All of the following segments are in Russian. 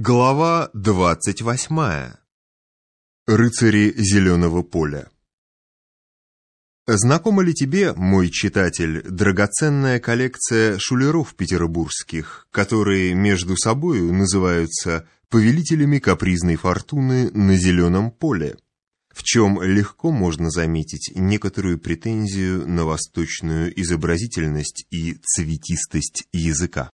Глава двадцать восьмая. Рыцари Зеленого поля. Знакома ли тебе, мой читатель, драгоценная коллекция шулеров петербургских, которые между собою называются повелителями капризной фортуны на Зеленом поле, в чем легко можно заметить некоторую претензию на восточную изобразительность и цветистость языка?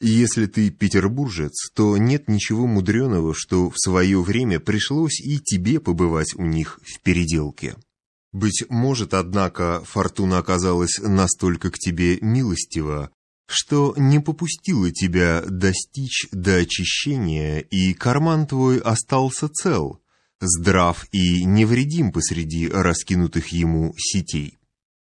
Если ты петербуржец, то нет ничего мудреного, что в свое время пришлось и тебе побывать у них в переделке. Быть может, однако, фортуна оказалась настолько к тебе милостива, что не попустила тебя достичь до очищения, и карман твой остался цел, здрав и невредим посреди раскинутых ему сетей.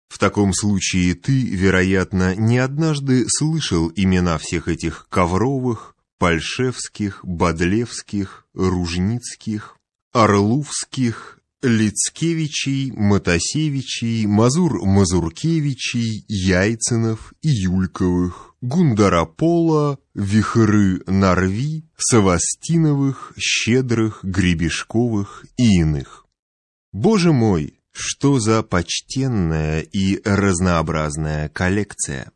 В таком случае ты, вероятно, не однажды слышал имена всех этих Ковровых, Пальшевских, Бодлевских, Ружницких, Орловских, Лицкевичей, Матасевичей, Мазур-Мазуркевичей, Яйцинов, Юльковых, Гундаропола, Вихры Нарви, Савастиновых, Щедрых, Гребешковых и иных. Боже мой, что за почтенная и разнообразная коллекция?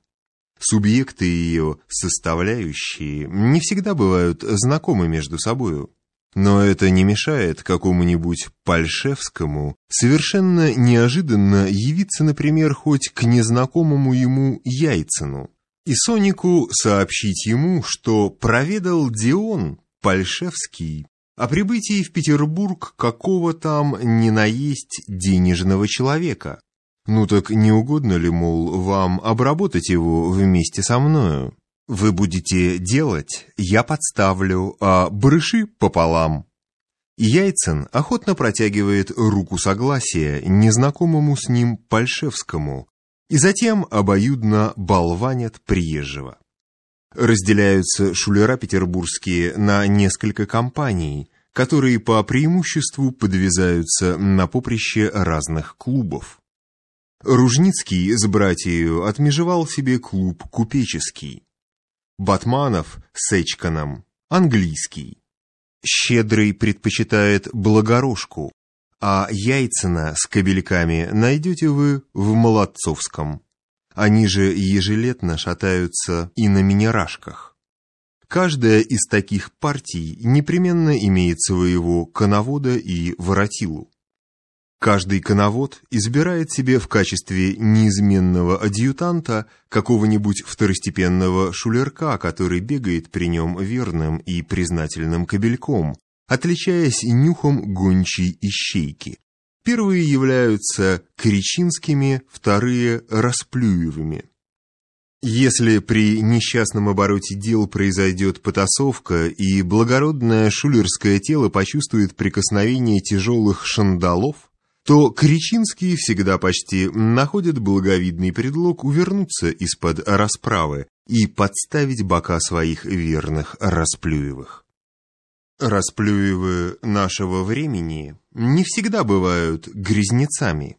Субъекты ее, составляющие, не всегда бывают знакомы между собою. Но это не мешает какому-нибудь Пальшевскому совершенно неожиданно явиться, например, хоть к незнакомому ему Яйцину, и Сонику сообщить ему, что проведал Дион Пальшевский о прибытии в Петербург какого там не наесть денежного человека. Ну так не угодно ли, мол, вам обработать его вместе со мною? Вы будете делать, я подставлю, а брыши пополам. Яйцин охотно протягивает руку согласия незнакомому с ним Пальшевскому и затем обоюдно болванят приезжего. Разделяются шулера петербургские на несколько компаний, которые по преимуществу подвязаются на поприще разных клубов. Ружницкий с братьею отмежевал себе клуб купеческий. Батманов с Эчканом – английский. Щедрый предпочитает благорожку, а Яйцена с кабельками найдете вы в Молодцовском. Они же ежелетно шатаются и на минерашках. Каждая из таких партий непременно имеет своего коновода и воротилу. Каждый коновод избирает себе в качестве неизменного адъютанта какого-нибудь второстепенного шулерка, который бегает при нем верным и признательным кобельком, отличаясь нюхом гончей ищейки. Первые являются кричинскими, вторые – расплюевыми. Если при несчастном обороте дел произойдет потасовка, и благородное шулерское тело почувствует прикосновение тяжелых шандалов, то Кричинские всегда почти находят благовидный предлог увернуться из-под расправы и подставить бока своих верных расплюевых. Расплюевы нашего времени не всегда бывают грязнецами.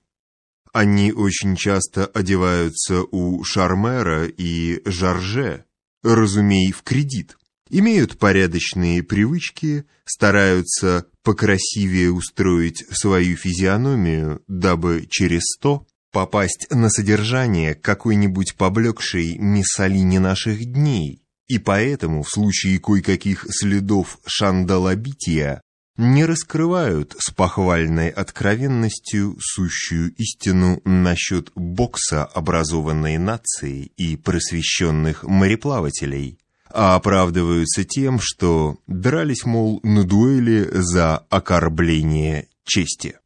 Они очень часто одеваются у Шармера и Жарже, разумей, в кредит, имеют порядочные привычки, стараются покрасивее устроить свою физиономию, дабы через сто попасть на содержание какой-нибудь поблекшей Миссалине наших дней, и поэтому в случае кое-каких следов шандалобития не раскрывают с похвальной откровенностью сущую истину насчет бокса образованной нации и просвещенных мореплавателей, а оправдываются тем, что дрались, мол, на дуэли за окорбление чести.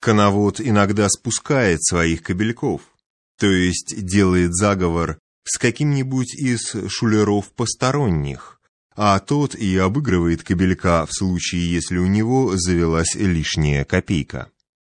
Коновод иногда спускает своих кобельков, то есть делает заговор с каким-нибудь из шулеров посторонних, а тот и обыгрывает кобелька в случае, если у него завелась лишняя копейка.